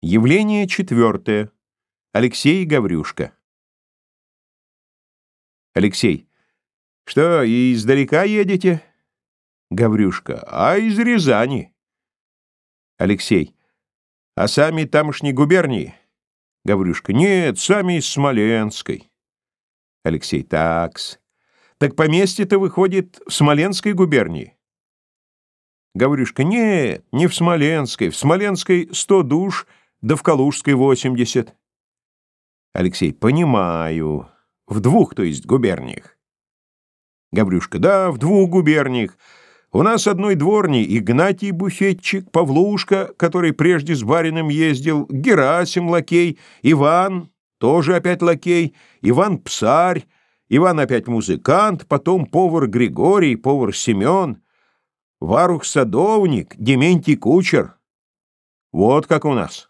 Явление четвертое. Алексей Гаврюшка. Алексей. Что, издалека едете? Гаврюшка. А из Рязани. Алексей. А сами тамошней губернии? Гаврюшка. Нет, сами из Смоленской. Алексей. Такс. Так поместье-то выходит в Смоленской губернии. Гаврюшка, нет, не в Смоленской. В Смоленской сто душ, да в Калужской восемьдесят. Алексей, понимаю. В двух, то есть, губерниях. Гаврюшка, да, в двух губерниях. У нас одной дворни Игнатий буфетчик, Павлушка, который прежде с барином ездил, Герасим лакей, Иван, тоже опять лакей, Иван псарь, Иван опять музыкант, потом повар Григорий, повар Семен, Варух садовник, Дементий кучер. Вот как у нас.